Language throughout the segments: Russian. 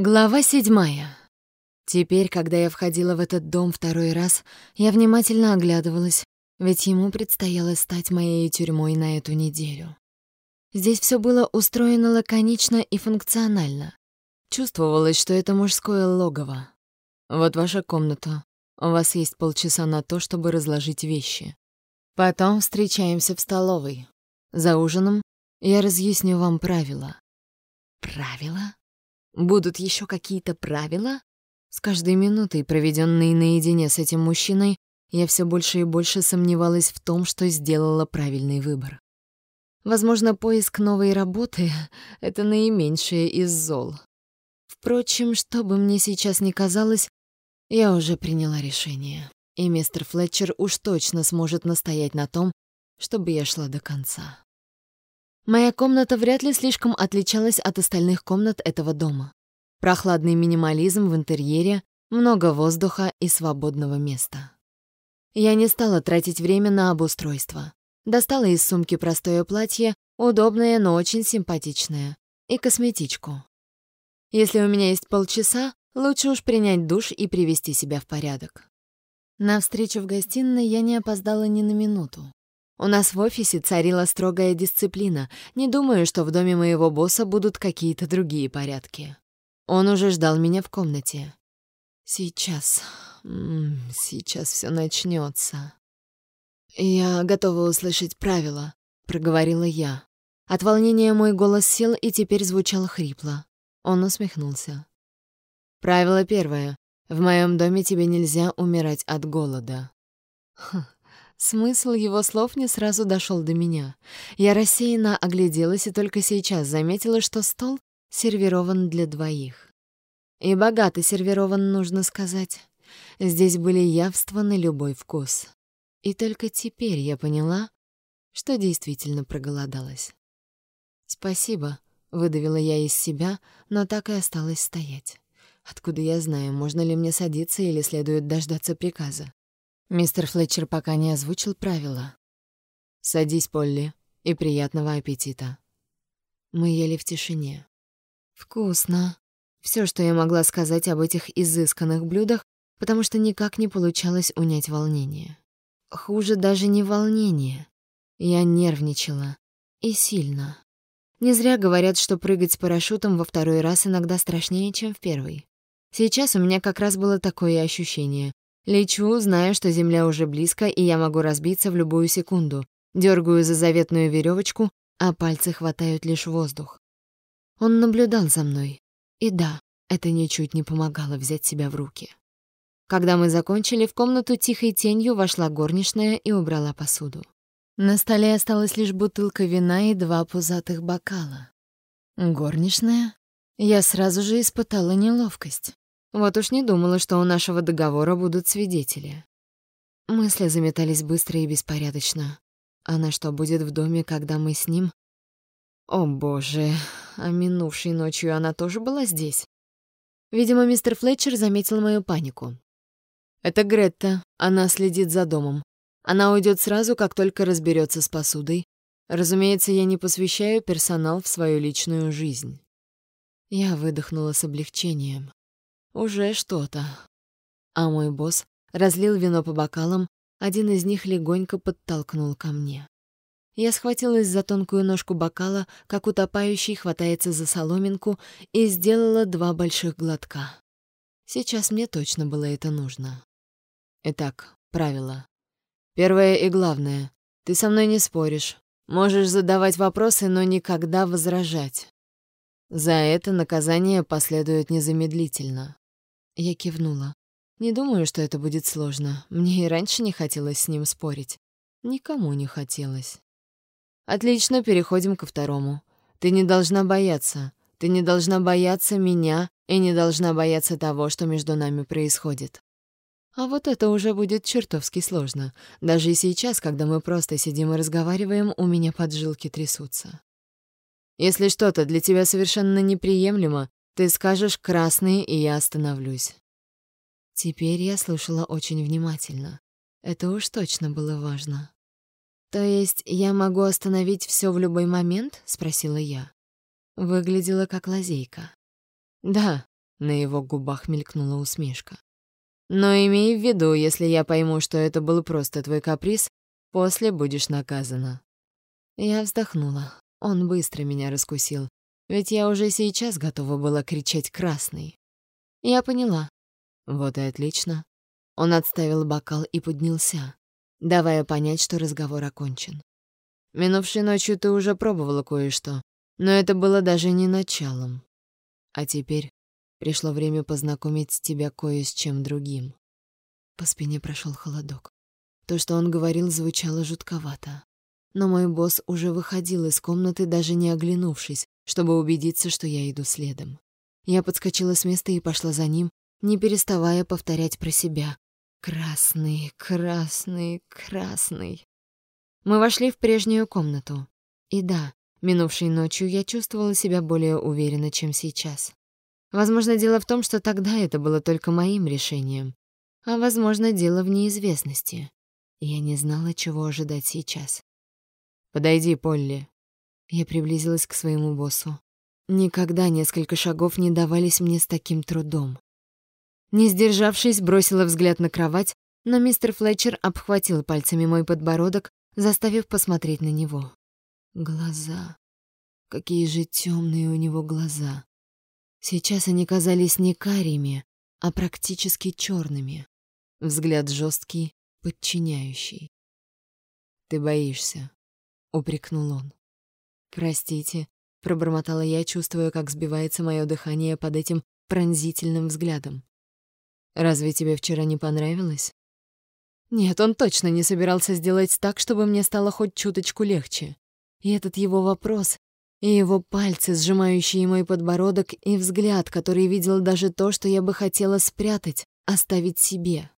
Глава седьмая. Теперь, когда я входила в этот дом второй раз, я внимательно оглядывалась, ведь ему предстояло стать моей тюрьмой на эту неделю. Здесь все было устроено лаконично и функционально. Чувствовалось, что это мужское логово. Вот ваша комната. У вас есть полчаса на то, чтобы разложить вещи. Потом встречаемся в столовой. За ужином я разъясню вам правила. Правила? Будут еще какие-то правила? С каждой минутой, проведенной наедине с этим мужчиной, я все больше и больше сомневалась в том, что сделала правильный выбор. Возможно, поиск новой работы — это наименьшее из зол. Впрочем, что бы мне сейчас ни казалось, я уже приняла решение, и мистер Флетчер уж точно сможет настоять на том, чтобы я шла до конца. Моя комната вряд ли слишком отличалась от остальных комнат этого дома. Прохладный минимализм в интерьере, много воздуха и свободного места. Я не стала тратить время на обустройство. Достала из сумки простое платье, удобное, но очень симпатичное, и косметичку. Если у меня есть полчаса, лучше уж принять душ и привести себя в порядок. На встречу в гостиной я не опоздала ни на минуту. У нас в офисе царила строгая дисциплина. Не думаю, что в доме моего босса будут какие-то другие порядки. Он уже ждал меня в комнате. Сейчас, сейчас все начнется. Я готова услышать правила, проговорила я. От волнения мой голос сел и теперь звучал хрипло. Он усмехнулся. Правило первое. В моем доме тебе нельзя умирать от голода. Хм, Смысл его слов не сразу дошел до меня. Я рассеянно огляделась и только сейчас заметила, что стол сервирован для двоих. И богато сервирован, нужно сказать. Здесь были явства на любой вкус. И только теперь я поняла, что действительно проголодалась. «Спасибо», — выдавила я из себя, но так и осталась стоять. Откуда я знаю, можно ли мне садиться или следует дождаться приказа? Мистер Флетчер пока не озвучил правила. «Садись, Полли, и приятного аппетита». Мы ели в тишине. «Вкусно». Все, что я могла сказать об этих изысканных блюдах, потому что никак не получалось унять волнение. Хуже даже не волнение. Я нервничала. И сильно. Не зря говорят, что прыгать с парашютом во второй раз иногда страшнее, чем в первый. Сейчас у меня как раз было такое ощущение. Лечу, знаю, что земля уже близко, и я могу разбиться в любую секунду. Дергаю за заветную веревочку, а пальцы хватают лишь воздух. Он наблюдал за мной. И да, это ничуть не помогало взять себя в руки. Когда мы закончили, в комнату тихой тенью вошла горничная и убрала посуду. На столе осталась лишь бутылка вина и два пузатых бокала. Горничная? Я сразу же испытала неловкость. Вот уж не думала, что у нашего договора будут свидетели. Мысли заметались быстро и беспорядочно. Она что, будет в доме, когда мы с ним? О боже, а минувшей ночью она тоже была здесь? Видимо, мистер Флетчер заметил мою панику. Это Гретта, она следит за домом. Она уйдет сразу, как только разберется с посудой. Разумеется, я не посвящаю персонал в свою личную жизнь. Я выдохнула с облегчением. Уже что-то. А мой босс разлил вино по бокалам, один из них легонько подтолкнул ко мне. Я схватилась за тонкую ножку бокала, как утопающий хватается за соломинку, и сделала два больших глотка. Сейчас мне точно было это нужно. Итак, правило. Первое и главное. Ты со мной не споришь. Можешь задавать вопросы, но никогда возражать. За это наказание последует незамедлительно. Я кивнула. Не думаю, что это будет сложно. Мне и раньше не хотелось с ним спорить. Никому не хотелось. Отлично, переходим ко второму. Ты не должна бояться. Ты не должна бояться меня и не должна бояться того, что между нами происходит. А вот это уже будет чертовски сложно. Даже и сейчас, когда мы просто сидим и разговариваем, у меня поджилки трясутся. Если что-то для тебя совершенно неприемлемо, ты скажешь «красный», и я остановлюсь. Теперь я слушала очень внимательно. Это уж точно было важно. «То есть я могу остановить все в любой момент?» — спросила я. Выглядела как лазейка. «Да, На его губах мелькнула усмешка. «Но имей в виду, если я пойму, что это был просто твой каприз, после будешь наказана». Я вздохнула. Он быстро меня раскусил, ведь я уже сейчас готова была кричать «красный». Я поняла. Вот и отлично. Он отставил бокал и поднялся, давая понять, что разговор окончен. Минувшей ночью ты уже пробовала кое-что, но это было даже не началом. А теперь пришло время познакомить тебя кое с чем другим. По спине прошел холодок. То, что он говорил, звучало жутковато. Но мой босс уже выходил из комнаты, даже не оглянувшись, чтобы убедиться, что я иду следом. Я подскочила с места и пошла за ним, не переставая повторять про себя. «Красный, красный, красный». Мы вошли в прежнюю комнату. И да, минувшей ночью я чувствовала себя более уверенно, чем сейчас. Возможно, дело в том, что тогда это было только моим решением. А возможно, дело в неизвестности. Я не знала, чего ожидать сейчас. «Подойди, Полли». Я приблизилась к своему боссу. Никогда несколько шагов не давались мне с таким трудом. Не сдержавшись, бросила взгляд на кровать, но мистер Флетчер обхватил пальцами мой подбородок, заставив посмотреть на него. Глаза. Какие же темные у него глаза. Сейчас они казались не карими, а практически черными. Взгляд жесткий, подчиняющий. «Ты боишься», — упрекнул он. «Простите», — пробормотала я, чувствуя, как сбивается мое дыхание под этим пронзительным взглядом. «Разве тебе вчера не понравилось?» Нет, он точно не собирался сделать так, чтобы мне стало хоть чуточку легче. И этот его вопрос, и его пальцы, сжимающие мой подбородок, и взгляд, который видел даже то, что я бы хотела спрятать, оставить себе.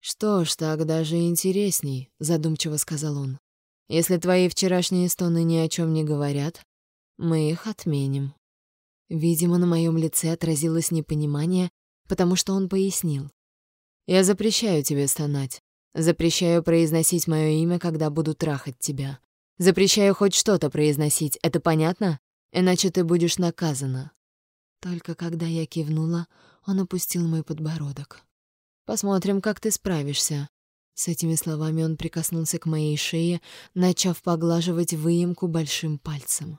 «Что ж, так даже интересней», — задумчиво сказал он. «Если твои вчерашние стоны ни о чем не говорят, мы их отменим». Видимо, на моем лице отразилось непонимание, потому что он пояснил. «Я запрещаю тебе стонать. Запрещаю произносить мое имя, когда буду трахать тебя. Запрещаю хоть что-то произносить, это понятно? Иначе ты будешь наказана». Только когда я кивнула, он опустил мой подбородок. «Посмотрим, как ты справишься». С этими словами он прикоснулся к моей шее, начав поглаживать выемку большим пальцем.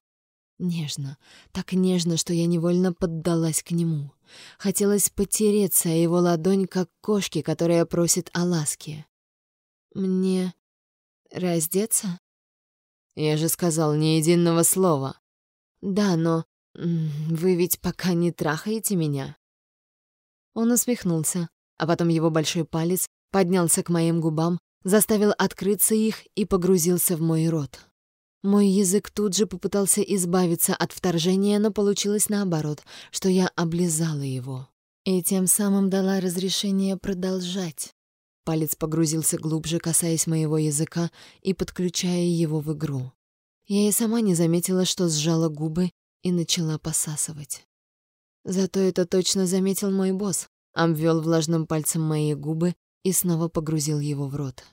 Нежно, так нежно, что я невольно поддалась к нему. Хотелось потереться о его ладонь, как кошки, которая просит о ласке. Мне раздеться? Я же сказал ни единого слова. Да, но вы ведь пока не трахаете меня. Он усмехнулся, а потом его большой палец поднялся к моим губам, заставил открыться их и погрузился в мой рот. Мой язык тут же попытался избавиться от вторжения, но получилось наоборот, что я облизала его. И тем самым дала разрешение продолжать. Палец погрузился глубже, касаясь моего языка и подключая его в игру. Я и сама не заметила, что сжала губы и начала посасывать. Зато это точно заметил мой босс, обвел влажным пальцем мои губы и снова погрузил его в рот.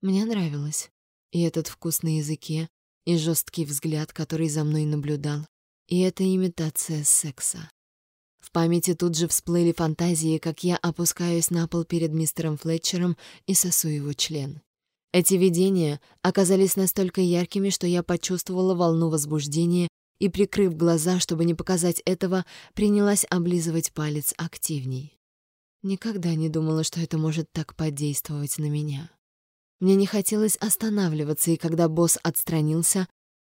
Мне нравилось. И этот вкус на языке, и жесткий взгляд, который за мной наблюдал, и эта имитация секса. В памяти тут же всплыли фантазии, как я опускаюсь на пол перед мистером Флетчером и сосу его член. Эти видения оказались настолько яркими, что я почувствовала волну возбуждения и, прикрыв глаза, чтобы не показать этого, принялась облизывать палец активней. Никогда не думала, что это может так подействовать на меня. Мне не хотелось останавливаться, и когда босс отстранился,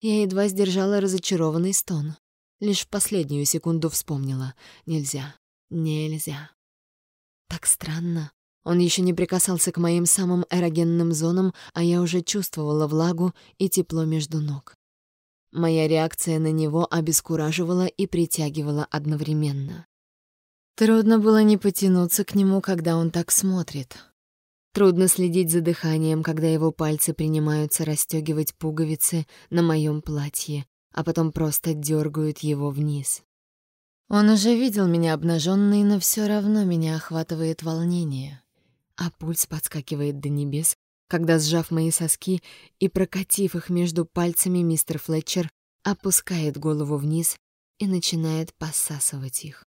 я едва сдержала разочарованный стон. Лишь в последнюю секунду вспомнила. Нельзя, нельзя. Так странно. Он еще не прикасался к моим самым эрогенным зонам, а я уже чувствовала влагу и тепло между ног. Моя реакция на него обескураживала и притягивала одновременно. Трудно было не потянуться к нему, когда он так смотрит. Трудно следить за дыханием, когда его пальцы принимаются расстегивать пуговицы на моем платье, а потом просто дергают его вниз. Он уже видел меня обнаженной, но все равно меня охватывает волнение, а пульс подскакивает до небес, когда, сжав мои соски и прокатив их между пальцами, мистер Флетчер опускает голову вниз и начинает посасывать их.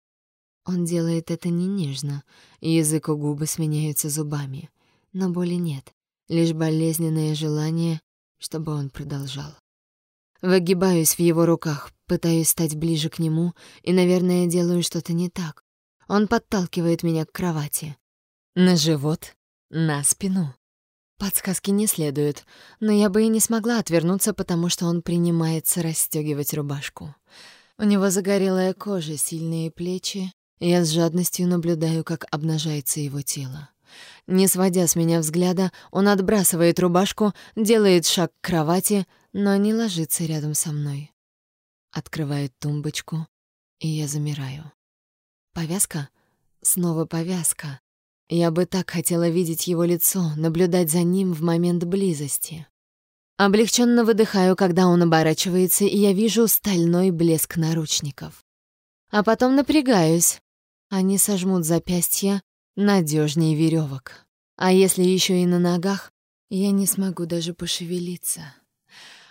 Он делает это не нежно, язык у губы сменяются зубами, но боли нет, лишь болезненное желание, чтобы он продолжал. Выгибаюсь в его руках, пытаюсь стать ближе к нему и, наверное, делаю что-то не так. Он подталкивает меня к кровати. На живот, на спину. Подсказки не следует, но я бы и не смогла отвернуться, потому что он принимается расстегивать рубашку. У него загорелая кожа, сильные плечи. Я с жадностью наблюдаю, как обнажается его тело. Не сводя с меня взгляда, он отбрасывает рубашку, делает шаг к кровати, но не ложится рядом со мной. Открывает тумбочку, и я замираю. Повязка? Снова повязка. Я бы так хотела видеть его лицо, наблюдать за ним в момент близости. Облегченно выдыхаю, когда он оборачивается, и я вижу стальной блеск наручников. А потом напрягаюсь. Они сожмут запястья надежнее веревок. А если еще и на ногах, я не смогу даже пошевелиться.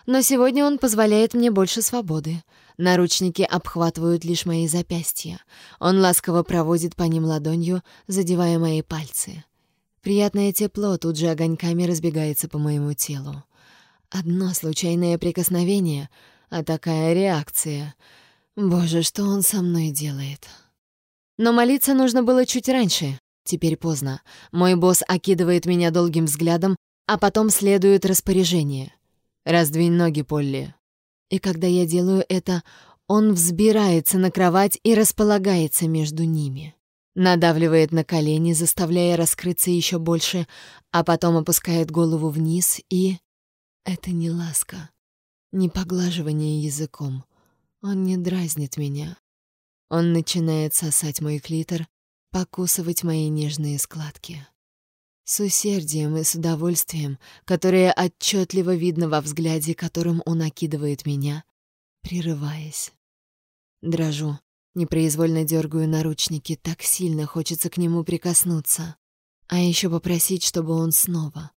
Но сегодня он позволяет мне больше свободы. Наручники обхватывают лишь мои запястья. Он ласково проводит по ним ладонью, задевая мои пальцы. Приятное тепло тут же огоньками разбегается по моему телу. Одно случайное прикосновение, а такая реакция. Боже, что он со мной делает? Но молиться нужно было чуть раньше. Теперь поздно. Мой босс окидывает меня долгим взглядом, а потом следует распоряжение. «Раздвинь ноги, Полли». И когда я делаю это, он взбирается на кровать и располагается между ними. Надавливает на колени, заставляя раскрыться еще больше, а потом опускает голову вниз и... Это не ласка, не поглаживание языком. Он не дразнит меня. Он начинает сосать мой клитор, покусывать мои нежные складки. С усердием и с удовольствием, которое отчетливо видно во взгляде, которым он окидывает меня, прерываясь. Дрожу, непроизвольно дергаю наручники, так сильно хочется к нему прикоснуться. А еще попросить, чтобы он снова.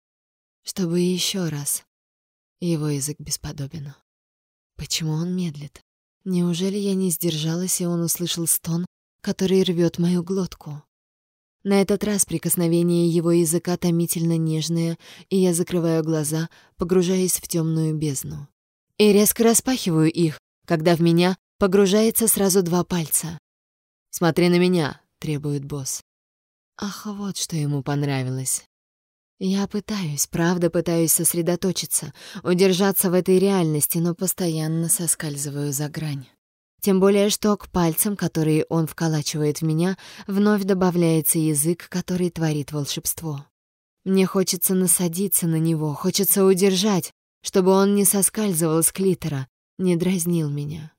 Чтобы еще раз. Его язык бесподобен. Почему он медлит? Неужели я не сдержалась, и он услышал стон, который рвет мою глотку? На этот раз прикосновение его языка томительно нежное, и я закрываю глаза, погружаясь в темную бездну. И резко распахиваю их, когда в меня погружается сразу два пальца. «Смотри на меня», — требует босс. Ах, вот что ему понравилось. Я пытаюсь, правда пытаюсь сосредоточиться, удержаться в этой реальности, но постоянно соскальзываю за грань. Тем более, что к пальцам, которые он вколачивает в меня, вновь добавляется язык, который творит волшебство. Мне хочется насадиться на него, хочется удержать, чтобы он не соскальзывал с клитора, не дразнил меня.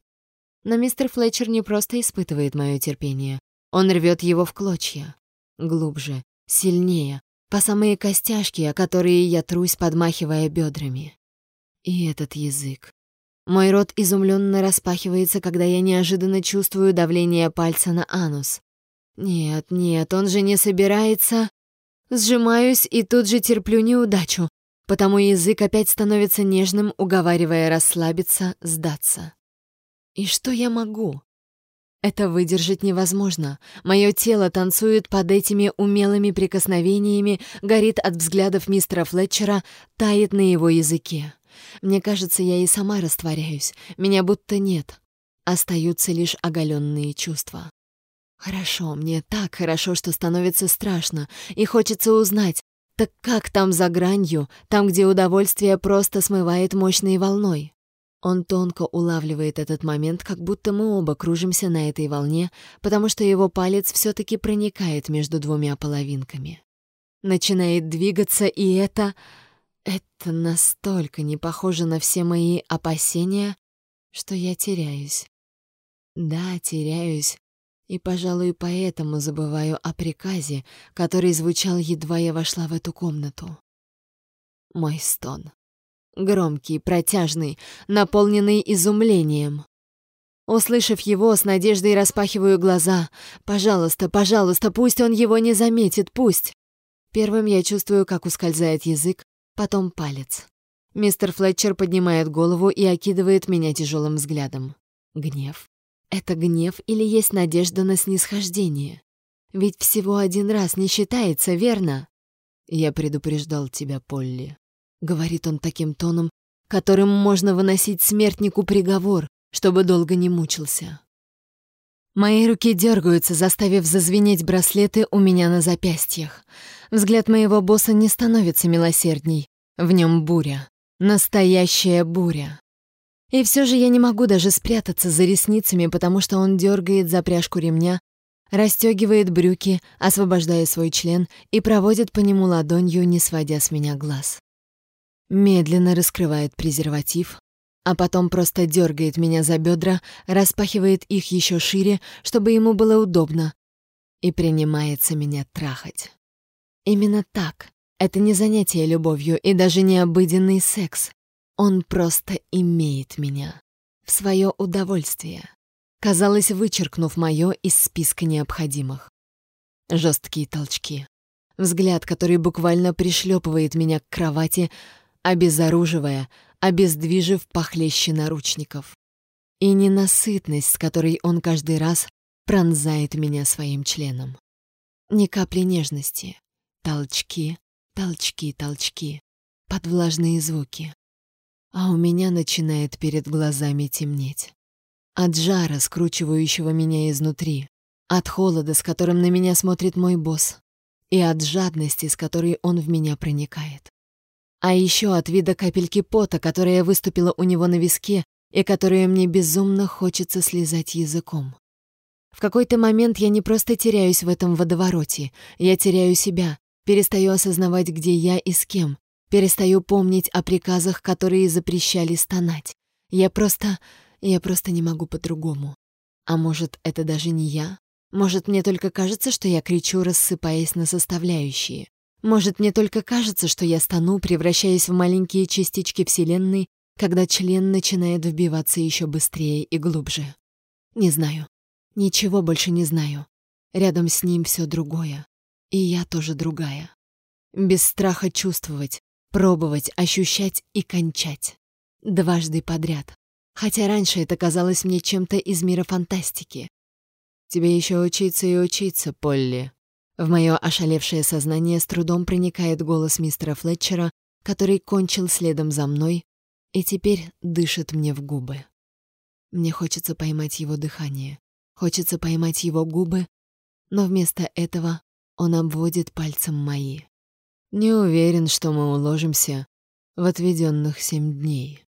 Но мистер Флетчер не просто испытывает мое терпение. Он рвет его в клочья. Глубже, сильнее, по самые костяшки, о которые я трусь, подмахивая бедрами. И этот язык. Мой рот изумленно распахивается, когда я неожиданно чувствую давление пальца на анус. Нет, нет, он же не собирается. Сжимаюсь и тут же терплю неудачу, потому язык опять становится нежным, уговаривая расслабиться, сдаться. И что я могу? Это выдержать невозможно. Мое тело танцует под этими умелыми прикосновениями, горит от взглядов мистера Флетчера, тает на его языке. Мне кажется, я и сама растворяюсь, меня будто нет. Остаются лишь оголенные чувства. Хорошо, мне так хорошо, что становится страшно, и хочется узнать, так как там за гранью, там, где удовольствие просто смывает мощной волной? Он тонко улавливает этот момент, как будто мы оба кружимся на этой волне, потому что его палец все таки проникает между двумя половинками. Начинает двигаться, и это... Это настолько не похоже на все мои опасения, что я теряюсь. Да, теряюсь, и, пожалуй, поэтому забываю о приказе, который звучал, едва я вошла в эту комнату. Мой стон. Громкий, протяжный, наполненный изумлением. Услышав его, с надеждой распахиваю глаза. «Пожалуйста, пожалуйста, пусть он его не заметит, пусть!» Первым я чувствую, как ускользает язык, потом палец. Мистер Флетчер поднимает голову и окидывает меня тяжелым взглядом. Гнев, Это гнев или есть надежда на снисхождение? Ведь всего один раз не считается, верно? Я предупреждал тебя, Полли. Говорит он таким тоном, которым можно выносить смертнику приговор, чтобы долго не мучился. Мои руки дергаются, заставив зазвенеть браслеты у меня на запястьях. Взгляд моего босса не становится милосердней. В нем буря. Настоящая буря. И все же я не могу даже спрятаться за ресницами, потому что он дергает за пряжку ремня, расстегивает брюки, освобождая свой член и проводит по нему ладонью, не сводя с меня глаз. Медленно раскрывает презерватив, а потом просто дергает меня за бедра, распахивает их еще шире, чтобы ему было удобно, и принимается меня трахать. Именно так. Это не занятие любовью и даже не обыденный секс. Он просто имеет меня. В свое удовольствие. Казалось, вычеркнув мое из списка необходимых. Жесткие толчки. Взгляд, который буквально пришлепывает меня к кровати, обезоруживая, обездвижив похлеще наручников. И ненасытность, с которой он каждый раз пронзает меня своим членом. Ни капли нежности. Толчки, толчки, толчки. Под влажные звуки а у меня начинает перед глазами темнеть. От жара, скручивающего меня изнутри, от холода, с которым на меня смотрит мой босс, и от жадности, с которой он в меня проникает. А еще от вида капельки пота, которая выступила у него на виске и которую мне безумно хочется слезать языком. В какой-то момент я не просто теряюсь в этом водовороте, я теряю себя, перестаю осознавать, где я и с кем, Перестаю помнить о приказах, которые запрещали стонать. Я просто... я просто не могу по-другому. А может, это даже не я? Может, мне только кажется, что я кричу, рассыпаясь на составляющие? Может, мне только кажется, что я стану, превращаясь в маленькие частички Вселенной, когда член начинает вбиваться еще быстрее и глубже? Не знаю. Ничего больше не знаю. Рядом с ним все другое. И я тоже другая. Без страха чувствовать, Пробовать, ощущать и кончать. Дважды подряд. Хотя раньше это казалось мне чем-то из мира фантастики. Тебе еще учиться и учиться, Полли. В мое ошалевшее сознание с трудом проникает голос мистера Флетчера, который кончил следом за мной и теперь дышит мне в губы. Мне хочется поймать его дыхание, хочется поймать его губы, но вместо этого он обводит пальцем мои. Не уверен, что мы уложимся в отведенных семь дней.